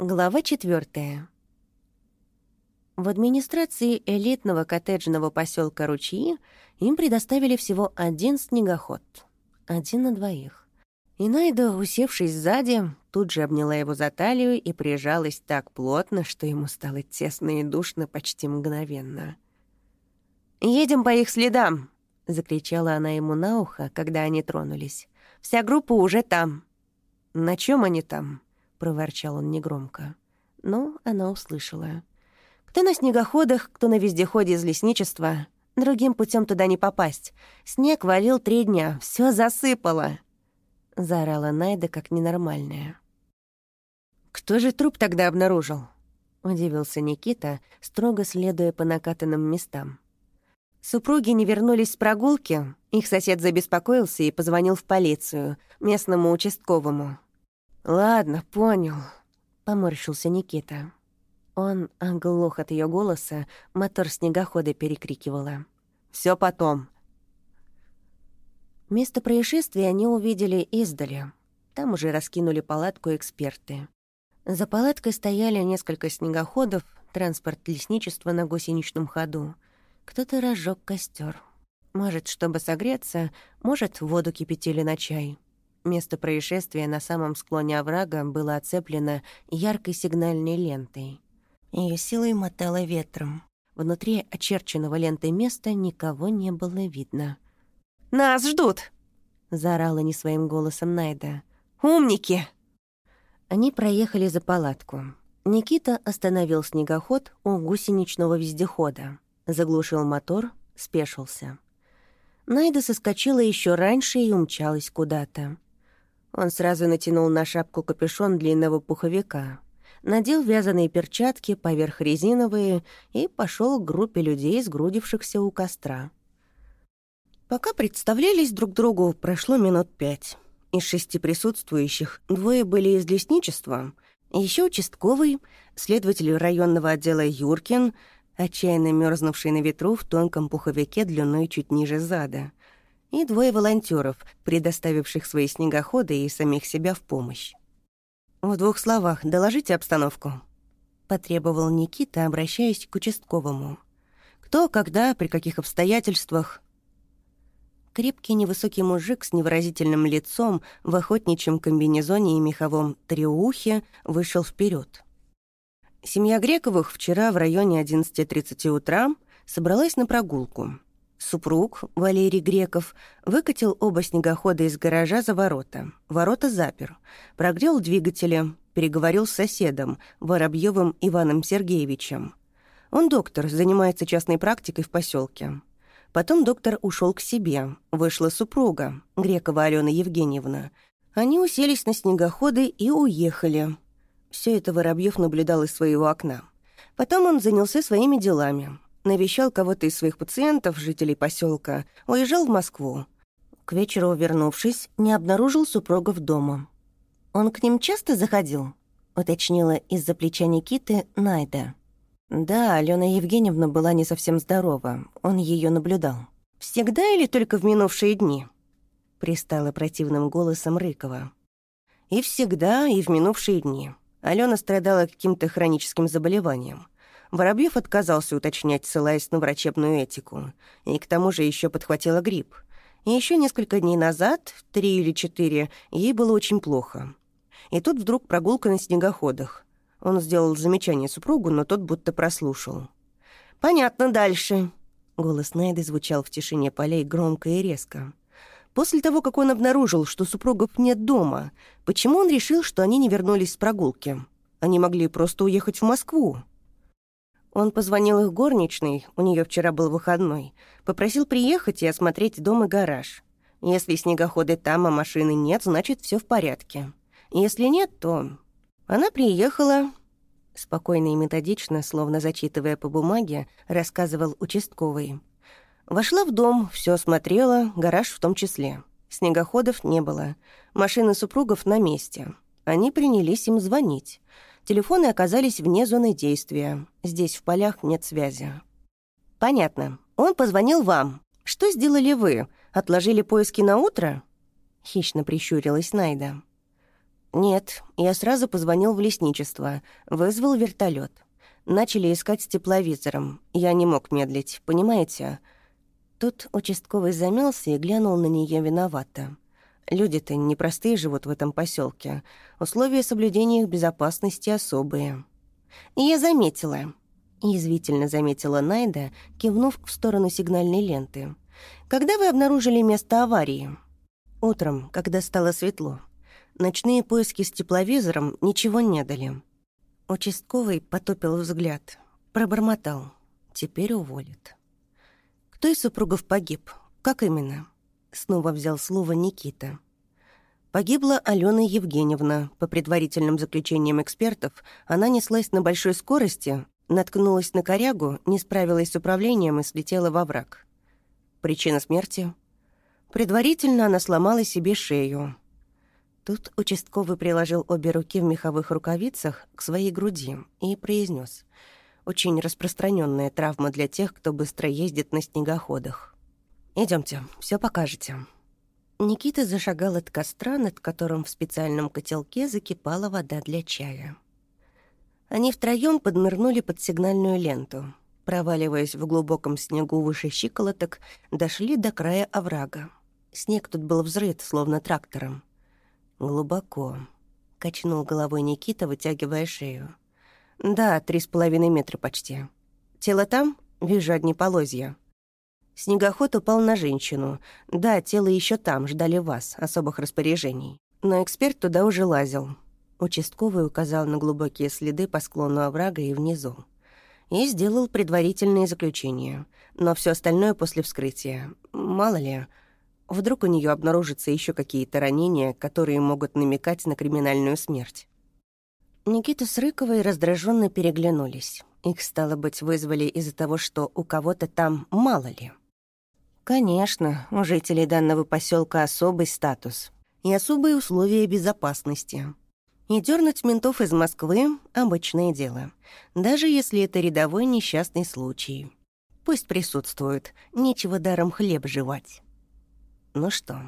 Глава четвертая. В администрации элитного коттеджного поселка Ручьи им предоставили всего один снегоход. Один на двоих. И Найда, усевшись сзади, тут же обняла его за талию и прижалась так плотно, что ему стало тесно и душно почти мгновенно. «Едем по их следам!» — закричала она ему на ухо, когда они тронулись. «Вся группа уже там!» «На чем они там?» — проворчал он негромко. Но она услышала. «Кто на снегоходах, кто на вездеходе из лесничества. Другим путем туда не попасть. Снег валил три дня, все засыпало!» Заорала Найда как ненормальная. «Кто же труп тогда обнаружил?» — удивился Никита, строго следуя по накатанным местам. Супруги не вернулись с прогулки, их сосед забеспокоился и позвонил в полицию, местному участковому. «Ладно, понял», — поморщился Никита. Он оглох от ее голоса, мотор снегохода перекрикивала. Все потом». Место происшествия они увидели издали. Там уже раскинули палатку эксперты. За палаткой стояли несколько снегоходов, транспорт лесничества на гусеничном ходу. Кто-то разжег костер. Может, чтобы согреться, может, воду кипятили на чай. Место происшествия на самом склоне оврага было оцеплено яркой сигнальной лентой. Ее силой мотало ветром. Внутри очерченного лентой места никого не было видно. «Нас ждут!» — заорала не своим голосом Найда. «Умники!» Они проехали за палатку. Никита остановил снегоход у гусеничного вездехода. Заглушил мотор, спешился. Найда соскочила еще раньше и умчалась куда-то. Он сразу натянул на шапку капюшон длинного пуховика, надел вязаные перчатки поверх резиновые и пошел к группе людей, сгрудившихся у костра. Пока представлялись друг другу, прошло минут пять. Из шести присутствующих двое были из лесничества, еще участковый, следователь районного отдела Юркин, отчаянно мерзнувший на ветру в тонком пуховике длиной чуть ниже зада — и двое волонтеров, предоставивших свои снегоходы и самих себя в помощь. «В двух словах доложите обстановку», — потребовал Никита, обращаясь к участковому. «Кто, когда, при каких обстоятельствах?» Крепкий невысокий мужик с невыразительным лицом в охотничьем комбинезоне и меховом триухе вышел вперед. Семья Грековых вчера в районе 11.30 утра собралась на прогулку — Супруг, Валерий Греков, выкатил оба снегохода из гаража за ворота. Ворота запер. Прогрел двигатели, переговорил с соседом, Воробьевым Иваном Сергеевичем. Он доктор, занимается частной практикой в поселке. Потом доктор ушел к себе. Вышла супруга, Грекова Алена Евгеньевна. Они уселись на снегоходы и уехали. Все это Воробьев наблюдал из своего окна. Потом он занялся своими делами навещал кого-то из своих пациентов, жителей поселка, уезжал в Москву. К вечеру, вернувшись, не обнаружил супругов дома. «Он к ним часто заходил?» — уточнила из-за плеча Никиты Найда. Да, Алена Евгеньевна была не совсем здорова, он ее наблюдал. «Всегда или только в минувшие дни?» — пристала противным голосом Рыкова. «И всегда, и в минувшие дни. Алена страдала каким-то хроническим заболеванием. Воробьев отказался уточнять, ссылаясь на врачебную этику. И к тому же еще подхватила грипп. И еще несколько дней назад, три или четыре, ей было очень плохо. И тут вдруг прогулка на снегоходах. Он сделал замечание супругу, но тот будто прослушал. «Понятно, дальше». Голос Найды звучал в тишине полей громко и резко. После того, как он обнаружил, что супругов нет дома, почему он решил, что они не вернулись с прогулки? Они могли просто уехать в Москву. Он позвонил их горничной, у нее вчера был выходной, попросил приехать и осмотреть дом и гараж. Если снегоходы там, а машины нет, значит, все в порядке. Если нет, то... Она приехала... Спокойно и методично, словно зачитывая по бумаге, рассказывал участковый. Вошла в дом, все осмотрела, гараж в том числе. Снегоходов не было. Машины супругов на месте. Они принялись им звонить. Телефоны оказались вне зоны действия. Здесь в полях нет связи. «Понятно. Он позвонил вам. Что сделали вы? Отложили поиски на утро?» Хищно прищурилась Найда. Нет, я сразу позвонил в лесничество, вызвал вертолет. Начали искать с тепловизором. Я не мог медлить, понимаете? Тут участковый замялся и глянул на нее виновато. Люди-то непростые живут в этом поселке. Условия соблюдения их безопасности особые. «Я заметила», — язвительно заметила Найда, кивнув в сторону сигнальной ленты. «Когда вы обнаружили место аварии?» «Утром, когда стало светло. Ночные поиски с тепловизором ничего не дали». Участковый потопил взгляд, пробормотал. «Теперь уволит». «Кто из супругов погиб? Как именно?» Снова взял слово Никита. Погибла Алена Евгеньевна. По предварительным заключениям экспертов, она неслась на большой скорости, наткнулась на корягу, не справилась с управлением и слетела во враг. Причина смерти? Предварительно она сломала себе шею. Тут участковый приложил обе руки в меховых рукавицах к своей груди и произнес: «Очень распространенная травма для тех, кто быстро ездит на снегоходах. Идемте, все покажете». Никита зашагал от костра, над которым в специальном котелке закипала вода для чая. Они втроем поднырнули под сигнальную ленту. Проваливаясь в глубоком снегу выше щиколоток, дошли до края оврага. Снег тут был взрыт, словно трактором. «Глубоко», — качнул головой Никита, вытягивая шею. «Да, три с половиной метра почти. Тело там? Вижу одни полозья». Снегоход упал на женщину. Да, тело еще там, ждали вас, особых распоряжений. Но эксперт туда уже лазил. Участковый указал на глубокие следы по склону оврага и внизу. И сделал предварительные заключения. Но все остальное после вскрытия. Мало ли, вдруг у нее обнаружатся еще какие-то ранения, которые могут намекать на криминальную смерть. Никита с Рыковой раздраженно переглянулись. Их, стало быть, вызвали из-за того, что у кого-то там мало ли. Конечно, у жителей данного поселка особый статус и особые условия безопасности. И дернуть ментов из Москвы — обычное дело, даже если это рядовой несчастный случай. Пусть присутствуют, нечего даром хлеб жевать. Ну что,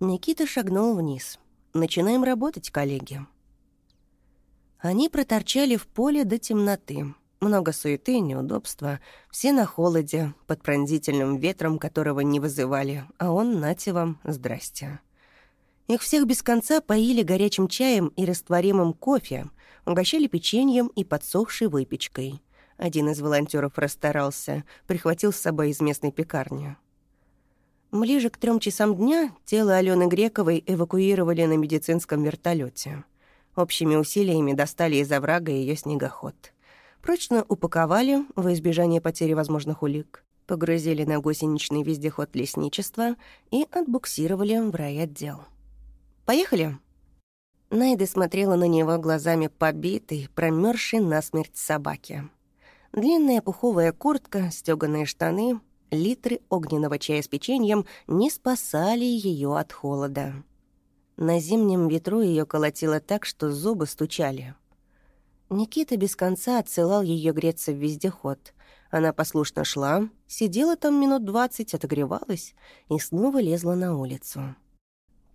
Никита шагнул вниз. Начинаем работать, коллеги. Они проторчали в поле до темноты, много суеты, неудобства. Все на холоде, под пронзительным ветром, которого не вызывали. А он, нате вам, здрасте. Их всех без конца поили горячим чаем и растворимым кофе, угощали печеньем и подсохшей выпечкой. Один из волонтеров расстарался, прихватил с собой из местной пекарни. Ближе к трем часам дня тело Алены Грековой эвакуировали на медицинском вертолете. Общими усилиями достали из оврага ее снегоход прочно упаковали во избежание потери возможных улик, погрузили на гусеничный вездеход лесничества и отбуксировали в райотдел. «Поехали!» Найда смотрела на него глазами побитой, промерзшей насмерть собаки. Длинная пуховая куртка, стёганые штаны, литры огненного чая с печеньем не спасали ее от холода. На зимнем ветру ее колотило так, что зубы стучали. Никита без конца отсылал ее греться в вездеход. Она послушно шла, сидела там минут двадцать, отогревалась и снова лезла на улицу.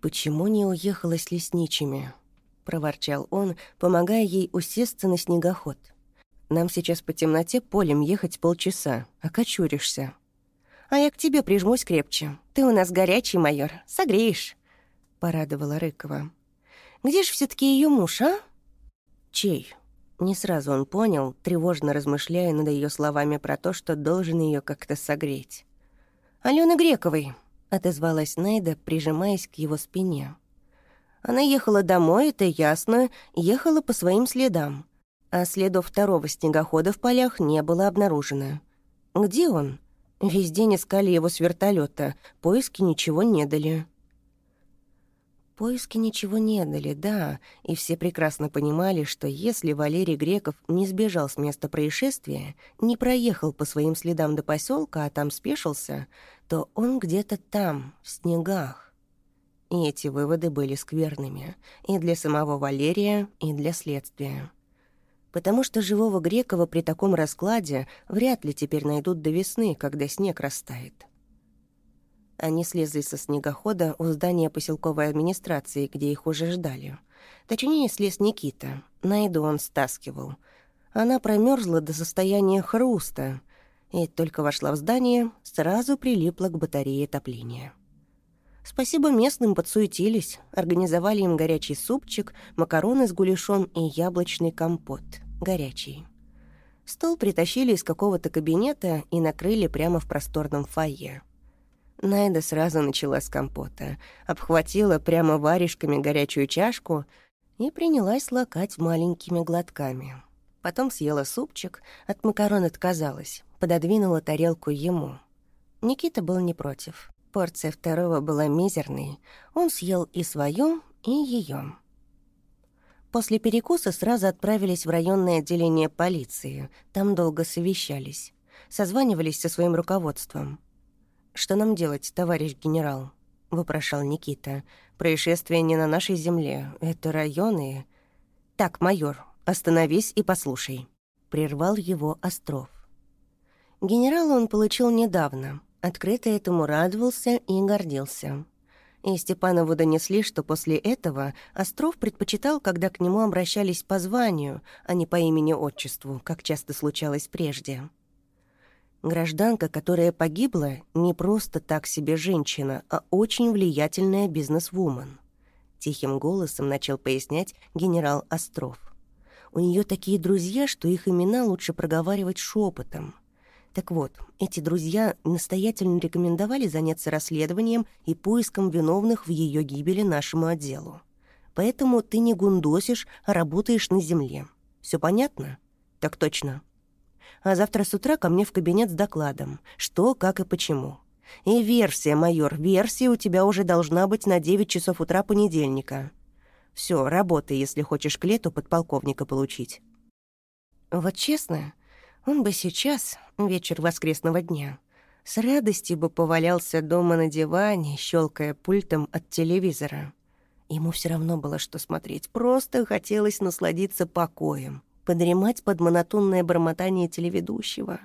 «Почему не уехала с лесничими?» — проворчал он, помогая ей усесться на снегоход. «Нам сейчас по темноте полем ехать полчаса, окочуришься». «А я к тебе прижмусь крепче. Ты у нас горячий майор, согреешь», — порадовала Рыкова. «Где же все таки ее муж, а?» «Чей?» Не сразу он понял, тревожно размышляя над ее словами про то, что должен ее как-то согреть. «Алены Грековой», — отозвалась Найда, прижимаясь к его спине. Она ехала домой, это ясно, ехала по своим следам. А следов второго снегохода в полях не было обнаружено. Где он? Весь день искали его с вертолета, поиски ничего не дали. Поиски ничего не дали, да, и все прекрасно понимали, что если Валерий Греков не сбежал с места происшествия, не проехал по своим следам до поселка, а там спешился, то он где-то там, в снегах. И эти выводы были скверными и для самого Валерия, и для следствия. Потому что живого Грекова при таком раскладе вряд ли теперь найдут до весны, когда снег растает. Они слезли со снегохода у здания поселковой администрации, где их уже ждали. Точнее, слез Никита. Найду он стаскивал. Она промерзла до состояния хруста, и только вошла в здание, сразу прилипла к батарее отопления. Спасибо местным подсуетились, организовали им горячий супчик, макароны с гуляшом и яблочный компот. Горячий. Стол притащили из какого-то кабинета и накрыли прямо в просторном фойе. Найда сразу начала с компота, обхватила прямо варежками горячую чашку и принялась лакать маленькими глотками. Потом съела супчик, от макарон отказалась, пододвинула тарелку ему. Никита был не против. Порция второго была мизерной. Он съел и свою, и ее. После перекуса сразу отправились в районное отделение полиции. Там долго совещались. Созванивались со своим руководством. «Что нам делать, товарищ генерал?» — вопрошал Никита. «Происшествие не на нашей земле. Это районы...» «Так, майор, остановись и послушай», — прервал его Остров. Генерала он получил недавно. Открыто этому радовался и гордился и Степанову донесли, что после этого Остров предпочитал, когда к нему обращались по званию, а не по имени-отчеству, как часто случалось прежде. Гражданка, которая погибла, не просто так себе женщина, а очень влиятельная бизнес-вумен. Тихим голосом начал пояснять генерал Остров. У нее такие друзья, что их имена лучше проговаривать шепотом. Так вот, эти друзья настоятельно рекомендовали заняться расследованием и поиском виновных в ее гибели нашему отделу. Поэтому ты не гундосишь, а работаешь на земле. Все понятно? Так точно. А завтра с утра ко мне в кабинет с докладом. Что, как и почему. И версия, майор, версия у тебя уже должна быть на 9 часов утра понедельника. Все, работай, если хочешь к лету подполковника получить. Вот честно, он бы сейчас, вечер воскресного дня, с радостью бы повалялся дома на диване, щелкая пультом от телевизора. Ему все равно было что смотреть, просто хотелось насладиться покоем, подремать под монотонное бормотание телеведущего.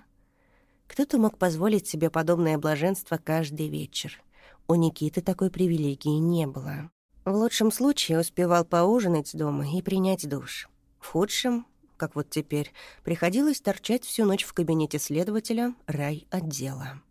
Кто-то мог позволить себе подобное блаженство каждый вечер. У Никиты такой привилегии не было. В лучшем случае успевал поужинать дома и принять душ. В худшем как вот теперь, приходилось торчать всю ночь в кабинете следователя райотдела.